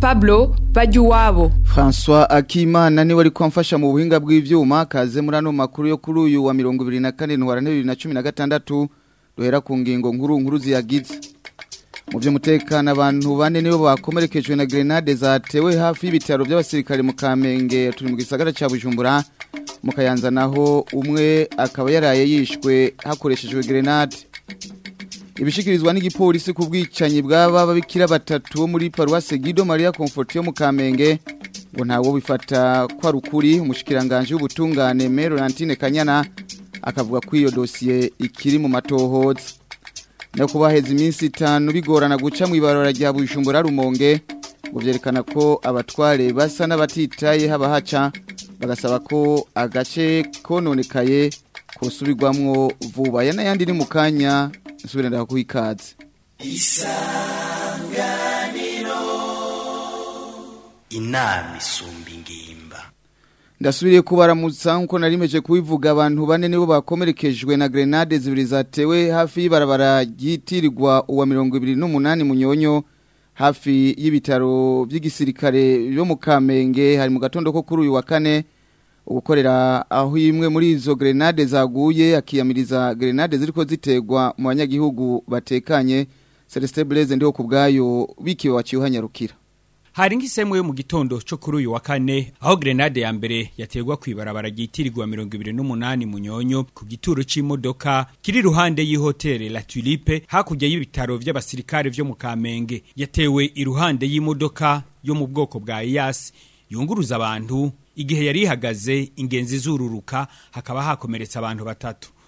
Pablo Bajyuwabo François Akimana niwe ari kwamfasha mu buhinga bw'ivyuma kaze muri ano makuru yo kuri uyu wa 2024 ntwara 2016 duhera ku ngingo nkuru nkuru ziyagize mu by'umutekano abantu bane nibo bakomerekejwe na grenade zatewe hafi y'ibitaro by'abasirikare mu Kamenge turi mu gisagara ca Bujumbura mu Kayanza naho umwe akaba yaraye yishwe hakoreshejwe grenade ibishikirizwa n'igipolisi ku bwicanyi bw'aba babikira batatu muri paruwasi Guido Maria Confortio mu Kamenge ngo ntawo bifata kwa rukuri umushikiranganje w'ubutungane Melorantine Kanyana akavuga ko iyo dosiye ikiri mu matohoza no kubaheza iminsi itanu bigorana guca mu ibarora rya Bujumbura Rumonge ngo byerekana ko abatware basa n'abatitaye haba haca bagasaba ko agace kononekaye kosubirwamwo vuba yanayandi ni mu nsubire ndakuha ikaze isanganiro inama isumba ingimba ndasubiriye kubaramutsa nkuko nari kubivuga abantu bane nibo bakomerekejwe na grenade zibiri zatewe hafi y'ibarabara ryitirirwa uwa mirongo ibiri n'umunani munyonyo hafi y'ibitaro by'igisirikare byo mu kamenge hari mu gatondo ko kuri uyu wa kane Ukorera aho imwe muri izo grenade zaguye akiyamiriza grenade ziriko zitegwa mu banyagihugu batekanye Celestin Blaise ndiho kubgayo wikiwe waciuhanyarukira hari nk'isemwe yo mu gitondo cyo kuri uyu wa kane aho grenade ya mbere yategwa ku ibarabara ryitirirwa mirongo ibiri n'umunani munyonyo ku gituro cy’imodoka kiri iruhande y'ihoteli la tulipe hakurya y'ibitaro vy'abasirikare vyo mu kamenge yatewe iruhande y'imodoka yo mu bwoko bwa iyasi yunguruza abantu igihe yari ihagaze ingenzi zururuka hakaba hakomeretse abantu batatu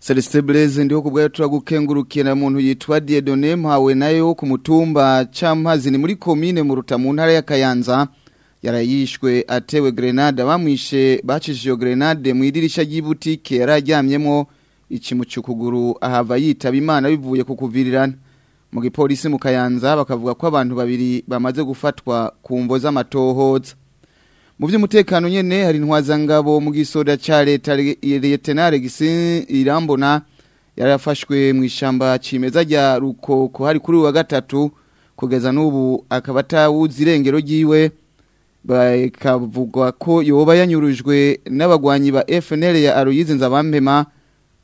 Celeste Blaise ndiho kubwa yacu gukengurukira muntu yitwa Dieudonné Mpawe nayo ku mutumba Campazi ni muri komine mu ruta mu ntara ya Kayanza yarayishwe atewe grenade bamwishe bacishije iyo grenade mu idirisha ry'ibutike yararyamyemo ikimucukuguru ahava yitaba imana bivuye ku kuvirirana mu gipolisi mu bakavuga ko abantu babiri bamaze gufatwa ku mvo z'amatohoza mu by'umutekano nyine hari intwazangabo mu gisoda cya leta Lieutenant Irambona yarafashwe mu ishyamba kimeza rya rukoko hari kuri wa gatatu kugeza n'ubu akaba atawuzi irengero ry'iwe bakavugwa ko yoba yanyurujwe n'abagwanyi ba FNL ya Aloyize Nzabamema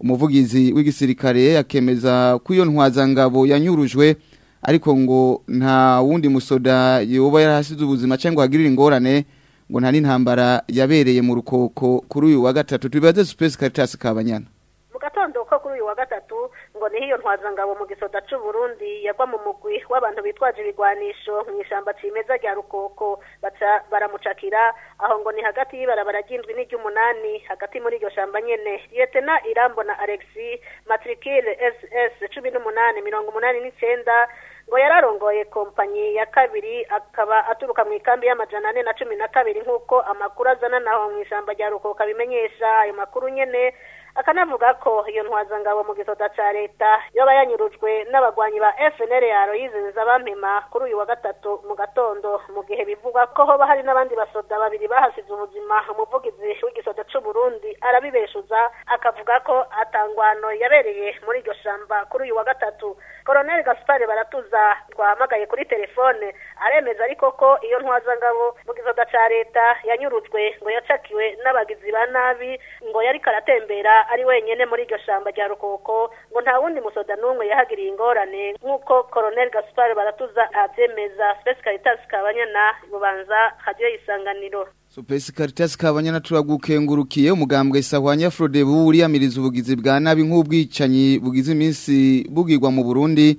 umuvugizi w'igisirikare yakemeza ko iyo ntwazangabo yanyurujwe ariko ngo nta wundi musoda yoba yarahasize ubuzima cyangwa agirira ingorane ngo nta n'intambara yabereye mu rukoko kuri uyu wa gatatu tubibaze supesi karitasi kabanyana mu gatondo ko kuri uyu wa gatatu mboneye iyo ntwazangabo mu gisoda c'uburundi yagwa mu mugwi w'abantu bitwaje ibigwanisho mu ishyamba cimeza rya rukoko baca baramucakira aho ngo ni hagati y'ibarabara ry'indwi n'iry'umunani hagati muri iryo shamba nyene lietena na alexi matrikile ss cumi n'umunani mirongo umunani n'icenda ngo yararongoye kompanyi ya kabiri akaba aturuka mu ikambi y'amajana ane na cumi na kabiri nk'uko amakuru azana naho mu ishyamba rya rukoko bimenyesha ayo makuru nyene akanavuga ko iyo ntwazangabo mu gisoda cya leta yaba yanyurujwe n'abagwanyi ba FNL yaroyizeza bampema kuri uyu wa gatatu mu gatondo mu gihe bivugwa ko hoba hari n'abandi basoda babiri bahasize ubuzima umuvugizi w'igisoda cy'u Burundi arabibeshuza akavuga ko atangwano yabereye muri iryo shamba kuri uyu wa gatatu Colonel Gaspard Baratuza twahamagaye kuri telefone aremeza ariko ko iyo ntwazangabo mu gisoda cya leta yanyurujwe ngo yacakiwe n'abagizi ba nabi ngo yari karatembera ari wenyine muri iryo shamba rya rukoko ngo nta wundi musoda n'umwe yahagiriye ingorane nk'uko koroneli gasutari baratuza abyemeza supesi karitasi kabanyana bubanza hajyayo isanganiro supesi kabanyana turagukengurukiye umugambwe sahwanya afrodebe wuriyamiriza ubugizi bwa nabi nk'ubwicanyi bugize iminsi bugirwa mu burundi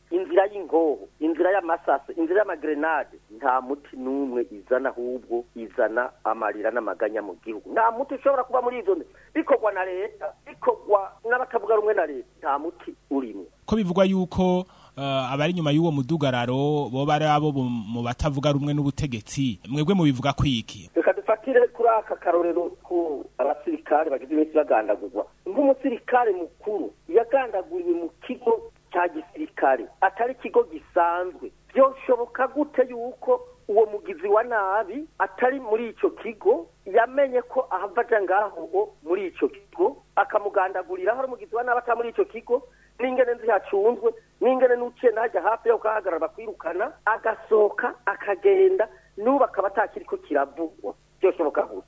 inzira y'ingoho inzira y'amasase inzira y'amagrenade nta muti n'umwe izana ahubwo izana amarira n'amaganya mu gihugu nta muti ushobora kuba muri izo bikorwa na leta bikorwa n'abatavuga rumwe na leta nta muti urimo ko bivugwa yuko eh, abari inyuma y'uwo mudugararo bo bari abo mu batavuga rumwe n'ubutegetsi mwebwe mubivuga kwiki reka dufatire kuri aka karorero ko abasirikare bagize iminsi bagandagurwa nk'umusirikare mukuru yagandaguriwe mu kigo cya gisirikare atari ikigo gisanzwe byoshoboka gute yuko uwo mugizi wa nabi atari muri icyo kigo yamenye ko ahava ajya ngaho muri icyo kigo akamugandagurira aho ari umugizi wa nabi atari muri icyo kigo n'ingene zihacunzwe n'ingene n'uciye najya hafi yo kuhahagarara bakwirukana agasohoka akagenda n'ubu akaba atakiri ko kiravugwa byoshoboka gute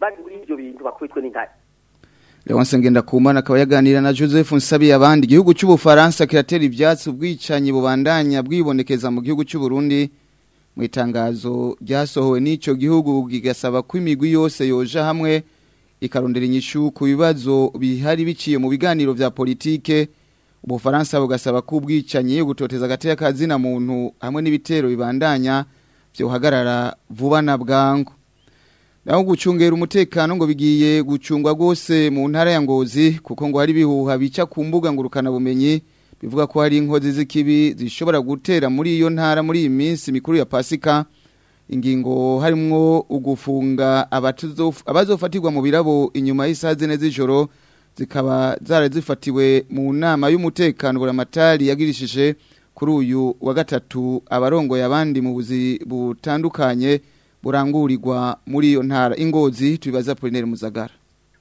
bari muri ibyo bintu bakubitwe n'intare Leonce kumana akaba yaganira na Joseph Nsabi abandi igihugu cy'ubufaransa kiratera ibyatsi ubwicanyi bubandanya bwibonekeza mu gihugu cy'u Burundi mu itangazo ryasohowe n'icyo gihugu gigasaba ko imigwi yose yoja hamwe ikarondera inyishu ku bibazo bihari biciye mu biganiro bya politike ubufaransa bugasaba ko ubwicanyi gutoteza agateka kazina muntu hamwe n'ibitero bibandanya byohagarara vuba na bwangu naho gucungera umutekano ngo bigiye gucungwa rwose mu ntara ya ngozi kuko ngo hari ibihuha bica ku mbuga ngurukanabumenyi bivuga ko hari inkozi z'ikibi zishobora gutera muri iyo ntara muri iyi minsi mikuru ya pasika ingingo harimo ugufunga abazofatirwa mu birabo inyuma y'isaha zine z'ijoro zikaba zari zifatiwe mu nama y'umutekano buramatari yagirishije kuri uyu wa gatatu abarongoye abandi mu buzi butandukanye burangurirwa muri iyo ntara ingozi tubibaza polineri muzagara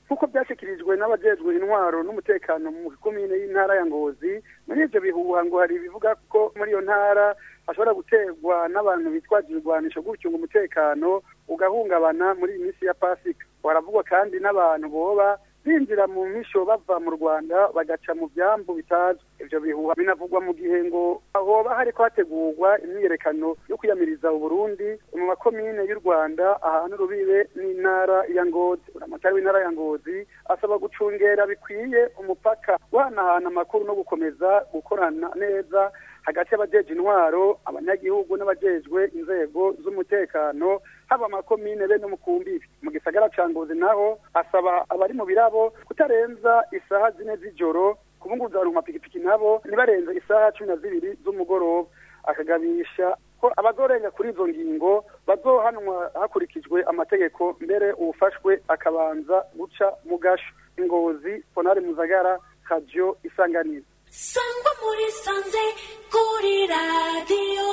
nk'uko byashyikirijwe n'abajejwe intwaro n'umutekano mu komine y'intara ya ngozi muri ibyo bihuha ngo hari ibivuga ko muri iyo ntara hashobora guterwa n'abantu bitwaje ibigwanisho gutyo ngo umutekano ugahungabana muri iyi ya pasika baravugwa kandi n'abantu boba binjira mu misho bava mu rwanda bagaca mu byambu bitazwi ibyo bihuha binavugwa mu gihe ngo ahoba hariko hategurwa imyiyerekano yo kwiyamiriza uburundi mu makomine y'u rwanda ahantu rubibe n'intara ya ngozi uramatari w'intara ya ngozi asaba gucungera bikwiye umupaka guhanahana amakuru no gukomeza gukorana neza hagati y'abajejwe intwaro abanyagihugu n'abajejwe inzego z'umutekano haba amakomine be no mu kumbibi mu gisagara ca ngozi naho asaba abari mu birabo kutarenza isaha zine z'ijoro kubunguruza abantu mapikipiki nabo ntibarenze isaha cumi na zibiri z'umugoroba akagabisha ko abazorenga kuri izo ngingo bazohanwa hakurikijwe amategeko mbere uwufashwe akabanza guca mu gasho ingozi ponari muzagara kajyo isanganiro sangwa muri sanze kuri radiyo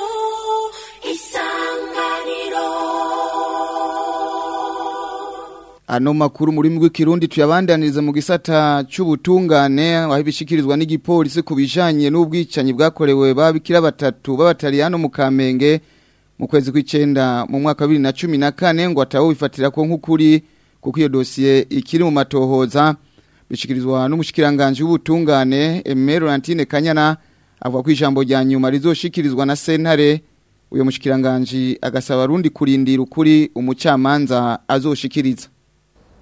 ano makuru muri mwe kirundi tuyabandaniriza mu gisata cy'ubutungane aho ibishikirizwa n'igipolisi kubijanye n'ubwicanyi bwakorewe babikira batatu b'abataliyano mu Kamenge mu kwezi kw'icenda mu mwaka 2014 ngo atawo bifatira ko nk'ukuri kuko iyo dossier ikiri mu matohoza bishikirizwa n'umushikiranganje w'ubutungane Aime Kanyana avuga ku ijambo rya nyuma rizoshikirizwa na sentare uyu mushikiranganji agasaba arundi kurindira ukuri umucamanza azoshikiriza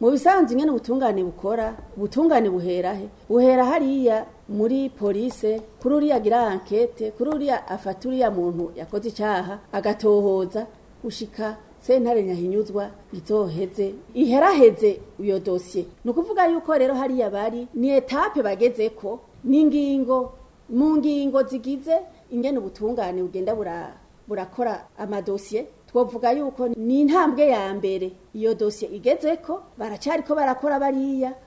mu bisanzwe nyine ubutungane bukora ubutungane buhera he buhera hariya muri polise kuri uriya agira ankete kuri uriya afata uriya muntu yakoze icyaha agatohoza gushika sentare nyahinyuzwa itoheze iheraheze iyo dosiye ni ukuvuga yuko rero hariya bari ni etape bageze ko n'ingingo mu ngingo zigize ingene ubutungane bugenda buraha. murakora amadosiye twovuga yuko ni intambwe ya mbere iyo dosiye igeze ko baracari ko barakora bariya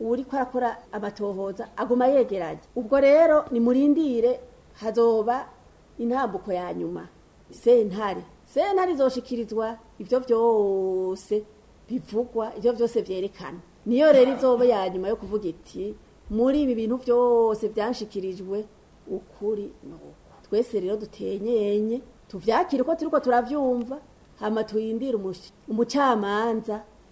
uri kurakora amatohoza aguma yegeranye ubwo rero nimurindire hazoba intambuko ya nyuma sentare sentare izoshikirizwa ibyo byose bivugwa ibyo byose byerekana niyo rero izoba ya nyuma yo kuvuga iti muri ibi bintu byose byanshikirijwe ukuri n'ubu twese rero dutenyenye tubyakire uko turi ko turabyumva hano tuyindire umucamanza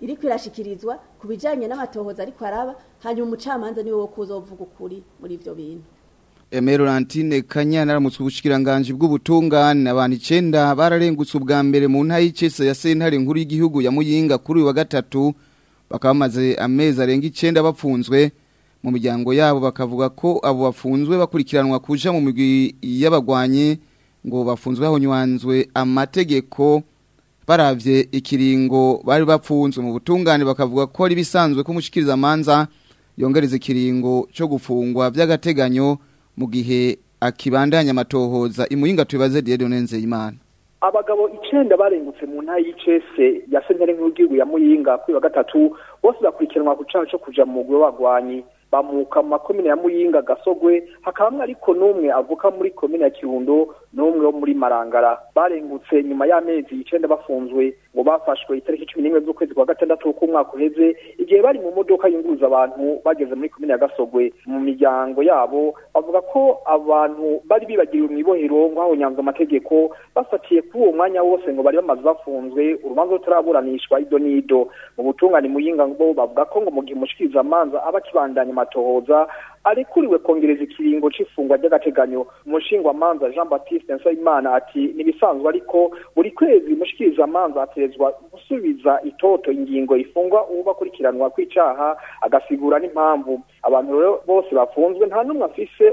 iri kwirashikirizwa ku bijyanye n'amatohoza ariko araba hanyuma umucamanza niwe wo kuza uvuga ukuri muri ibyo bintu emerorantine kanyana aramutse ubushyikiranganji bw'ubutungane abantu icyenda bararengutse ubwa mbere mu nta y'icyese ya sentare nkuru y'igihugu ya muyinga kuri uyu wa gatatu bakaba bamaze amezi arenga icyenda bapfunzwe mu miryango yabo bakavuga ko abo bafunzwe bakurikiranwa kuja mu migwi y'abagwanyi ngo bafunzwe hahonywanzwe amategeko baravye ikiringo bari bapfunzwe mu butungane bakavuga ko ari bisanzwe ko umushikiriza amanza yongereza ikiringo cyo gufungwa by'agateganyo mu gihe akibandanya amatohoza imuhinga tubaze Dieudonne Nzeyimana abagabo icenda barengutse mu ntara y'icese ya sentare nk'igihugu ya muyinga kuri wa gatatu bose bakurikiranwa ku cyaha cyo kuja mu mugwi w'abagwanyi bamuka mu makomine ya muyinga gasogwe hakabamwe ariko n'umwe avuka muri komine ya kirundo n'umwe wo muri marangara barengutse nyuma y'amezi icyenda bafunzwe ngo bafashwe itariki cumi n'imwe z'ukwezi kwa gatandatu k'umwaka uheze igihe bari mu modoka yunguruza abantu bageze muri komine ya gasogwe mu miryango yabo bavuga ko abantu bari bibagiriwe mw'ibohero nk'aho nyanza amategeko bafatiye kuri uwo mwanya wose ngo bari bamaze bafunzwe urubanza rutaraburanishwa ido n'ido mu butungane muyinga ngo bavuga ko ngo mu gihe umushikirizamanza aba akibandanya aratohoza arekuriwe kongereza ikiringo c'ifungwa ry'agateganyo umushingwamanza jean baptiste nsabimana ati nibisanzwe ariko buri kwezi umushikiriza manza aterezwa gusubiza itoto ingingo ifungwa uba akurikiranwa kw'icaha agasigura n'impamvu abantu bose bafunzwe nta n'umwe afise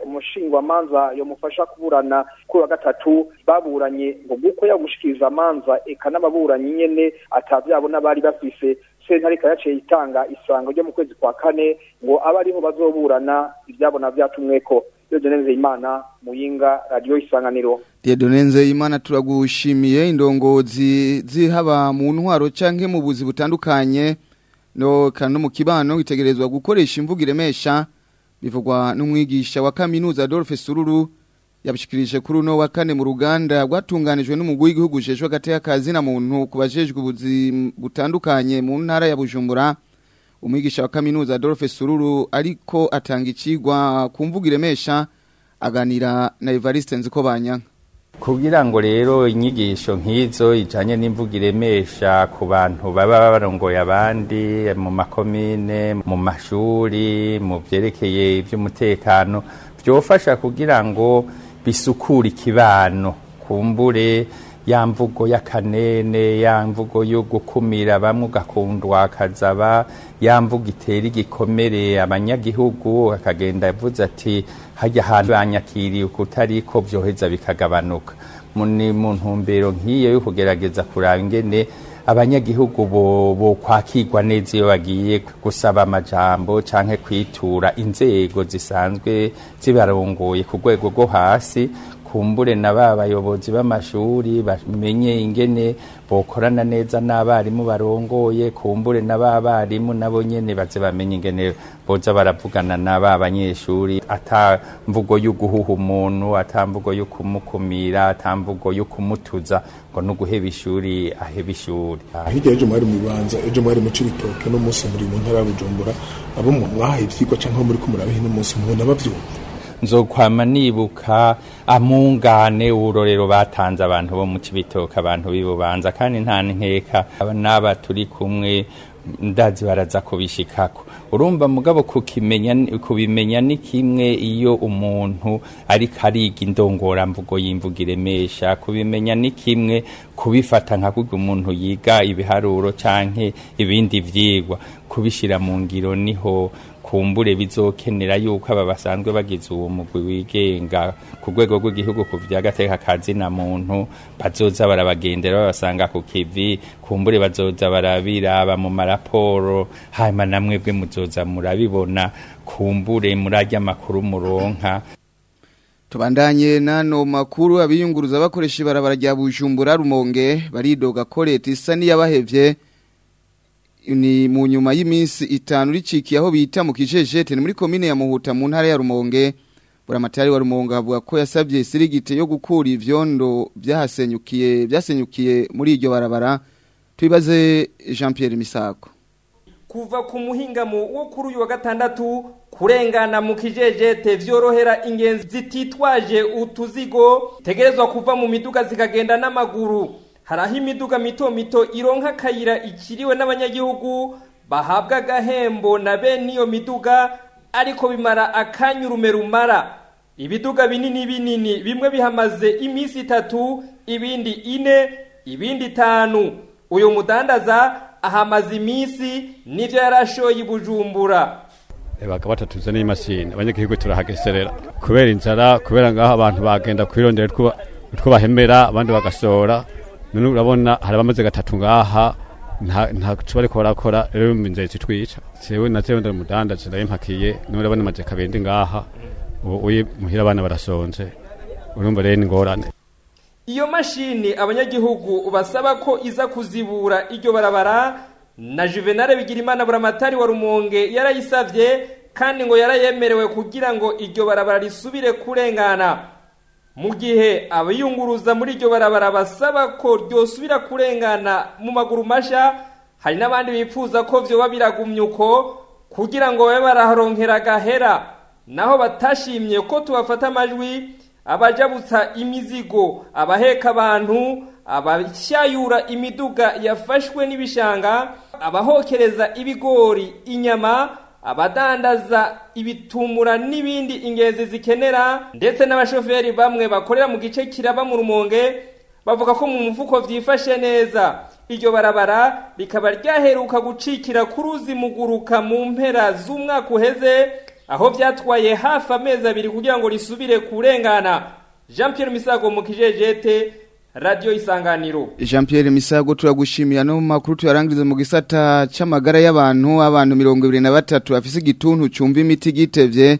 manza yomufasha kuburana kuri wa gatatu baburanye ngo guko yaba umushikiriza amanza eka n'ababuranyi nyene atavyabona bari bafise sentare ikaba itanga isango ryo mu kwezi kwa kane ngo abe ariho bazoburana ibyabona byatumwe ko Dieudonne Imana muyinga radio isanganiro Dieudonne Imana turagushimiye indongozi zihaba mu ntwaro canke mu buzi butandukanye no kano mu kibano itegerezwa gukoresha imvugo iremesha bivugwa n'umwigisha wa kaminuza Adolphe Sururu yabishikirije kuri uno wa kane mu ruganda rwatunganijwe n'umugwi w'igihugu jejwe hagati y'akazi na muntu kubajejwe ubuzima butandukanye mu ntara ya Bujumbura umwigisha wa kaminuza Adolphe Sururu ariko atanga ikigwa kumvuga iremesha aganira na Evariste Nzikobanya kugira ngo rero inyigisho nk'izo ijanye n'imvugo iremesha ku bantu baba barongoye abandi mu makomine mu mashuri mu byerekeye ivy'umutekano byofasha kugira ngo bisukura ikibano kumbure ya mvugo y'akanene ya mvugo yo gukumira bamwe ugakundwa akazaba ya mvugo itera igikomere abanyagihugu akagenda yavuze ati hajya ahantu banyakiriye kutariko byoheza bikagabanuka ni mu ntumbero nk'iyo yo kugerageza kuraba ingene abanyagihugu bokwakirwa neza iyo bagiye gusaba amajambo canke kwitura inzego zisanzwe zibarongoye ku rwego rwo hasi bakumbure na ba bayobozi b'amashuri bamenye ingene bokorana neza n'abarimu barongoye kumbure na ba barimu nabo nyene baze bamenye ingene boza baravugana na ba banyeshuri ata mvugo yo guhuha umuntu ata mvugo yo kumukumira ata mvugo yo kumutuza ngo no guheba ishuri aheba ishuri hirya ejo mwari mu bibanza ejo mwari mu cibitoke no muri mu ntara ya bujumbura abo mwahaye ivyigwa canke muri kumurabihe no mubona bavyumva nzokwama nibuka amungane w'urorero batanze abantu bo mu kibitoke abantu bibubanza kandi nta nkeka n'aba turi kumwe ndazi baraza kubishikako urumva mugabo kukimenya kubimenya ni kimwe iyo umuntu ariko ariga indongora mvugo yimvuga iremesha kubimenya ni kimwe kubifata nka kuko umuntu yiga ibiharuro canke ibindi vyigwa kubishira mu ngiro niho bakumbure bizokenera yuko aba basanzwe bagize uwo mugwi wigenga ku rwego rw'igihugu ku bya gateka kazina muntu bazoza barabagendera babasanga ku kivi kumbure bazoza barabiraba mu maraporo hanyuma namwe bwe muzoza murabibona kumbure murajya amakuru muronka tubandanye n'ano makuru abiyunguruza bakoresha ibarabara rya bujumbura rumonge baridoga ko isa n'iyabahevye ni mu nyuma y'iminsi itanu ricikiye aho bita mu kijejete muri komine ya muhuta mu ntara ya rumonge buramatari wa rumonge avuga ko yasabye sirigite yo gukura ivyondo byahasenyukiye byasenyukiye muri iryo barabara twibaze Jean Pierre Misako kuva ku muhingamo wo kuri uyu wa gatandatu kurengana mu kijejete vyorohera ingenzi zititwaje utuzigo tegerezwa kuva mu miduga zikagenda n'amaguru Haraho imiduga mito mito ironka akayira ikiriwe n'abanyagihugu bahabwa agahembo na bene iyo miduga ariko bimara akanya urume rumara ibiduga binini binini bimwe bihamaze iminsi itatu ibindi ine ibindi itanu uyu mudandaza ahamaze iminsi nibyo yarashoye ibujumbura eh, baga batatuza n'imashini abanyagihugu turahageserera kubera inzara kubera ngaho abantu bagenda kwirondera utwo bahemera abandi bagasohora none urabona hari abamaze gatatu ngaha ntaco bariko barakora rero nzeye zitwica jewe natewe ndamudandaje ndayimpakiye none urabona amaje kabindi ngaha ubu uyi muhira abana barasonje urumva rero ingorane iyo mashini abanyagihugu basaba ko iza kuzibura iryo barabara na juvenal bigirimana buramatari wa rumonge yarayisabye kandi ngo yarayemerewe kugira ngo iryo barabara risubire kurengana mu gihe abayunguruza muri iryo barabara basaba ko ryosubira kurengana mu maguru mashya hari n'abandi bifuza ko byoba biragumye uko kugira ngo babe baraharonkera gahera naho batashimye ko tubafata amajwi abajabutsa imizigo abaheka abantu abashyayura imiduga yafashwe n'ibishanga abahokereza ibigori inyama abadandaza ibitumura n'ibindi ingenzi zikenera ndetse n'abashoferi bamwe bakorera mu gice kiraba mu rumonge bavuga ko mu mufuko byifashe neza iryo barabara rikaba ryaheruka gucikira ku ruzi muguruka mu mpera z'umwaka uheze aho byatwaye hafi amezi abiri kugira ngo risubire kurengana jean Pierre misago mu kijejete Radio isanganiro jean Pierre misago turagushimiye no mu makuru tuyarangiriza mu gisata cy'amagara y'abantu abantu mirongo ibiri na batatu bafise igituntu cyumva imiti gitebye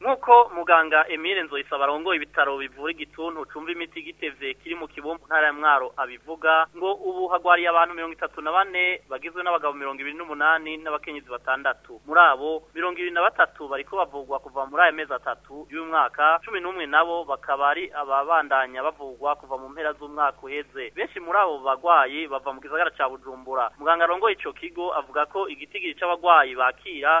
nk'uko muganga emile nzoyisaba arongoye ibitaro bivura igituntu cumva imiti gitevye kiri mu kibombo ntara ya mwaro abivuga ngo ubu hagwariye abantu mirongo itatu na bane bagizwe n'abagabo mirongo ibiri n'umunani n'abakenyezi batandatu muri abo mirongo ibiri na batatu bariko bavugwa kuva muri aya mezi atatu y'umwaka cumi n'umwe nabo bakaba ari ababandanya bavugwa kuva mu mpera z'umwaka uheze benshi muri abo bagwayi bava mu gisagara ca bujumbura muganga arongoye ico kigo avuga ko igitigiri c'abagwayi bakira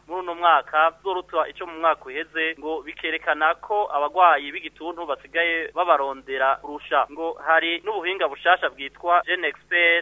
muri uno mwaka zoruta ico mu mwaka uheze ngo bikerekana ko abagwayi b'igituntu basigaye babarondera kurusha ngo hari n'ubuhinga bushasha bwitwa Gen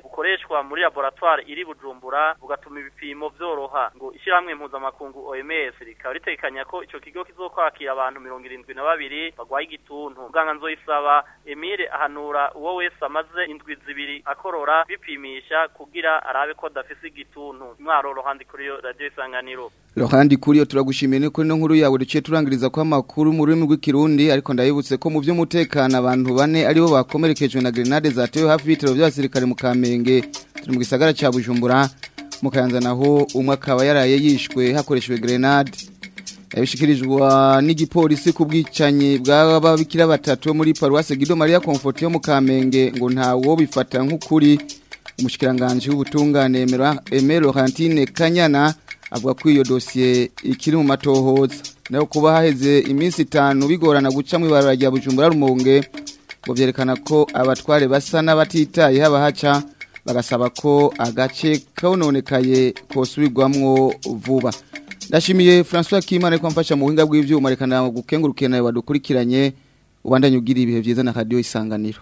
bukoreshwa muri laboratoire iri Bujumbura bugatuma ibipimo vyoroha ngo ishiramwe mpuzamakungu OMS rikaba ritekanye ateganya ko icyo kigo kizokwakira abantu mirongo irindwi na babiri barwaye igituntu muganga nzoyisaba emile ahanura uwo wese amaze indwi zibiri akorora bipimisha kugira arabe ko adafise igituntu mwaro ruhandi kuri yo radiyo isanganiro ruhandi kuri yo turagushimiye kuri ino nkuru yawe duciye turangiriza ko amakuru mu rurimi rw'ikirundi ariko ndabibutse ko mu by'umutekano abantu bane aribo bakomerekejwe na grenade zatewe hafi y'ibitaro by'abasirikare mu kamenge turi mu gisagara cya bujumbura mu naho umwe akaba yaraye yishwe hakoreshejwe grenade yabishikirijwe uh, n'igipolisi ku bwicanyi bw'ababikira batatu bo muri paruwasi gido mariya komfoti yo mu kamenge ngo ntawo bifata nk'ukuri umushyikiranganje w'ubutungane emerorantine kanyana avuga ko iyo dosiye ikiri mu matohoza nayo kuba haheze iminsi itanu bigorana guca mu ibarura rya bujumbura rumunge ngo byerekana ko abatware basa n'abatitaye haba haca bagasaba ko agace kononekaye kosubirwamwo vuba nashimiye François Kimana ko amfasha mu buhinga bw'ivyo umarekana gukengurukira nawe wadukurikiranye ubandanye ugira ibihe byiza na radio isanganiro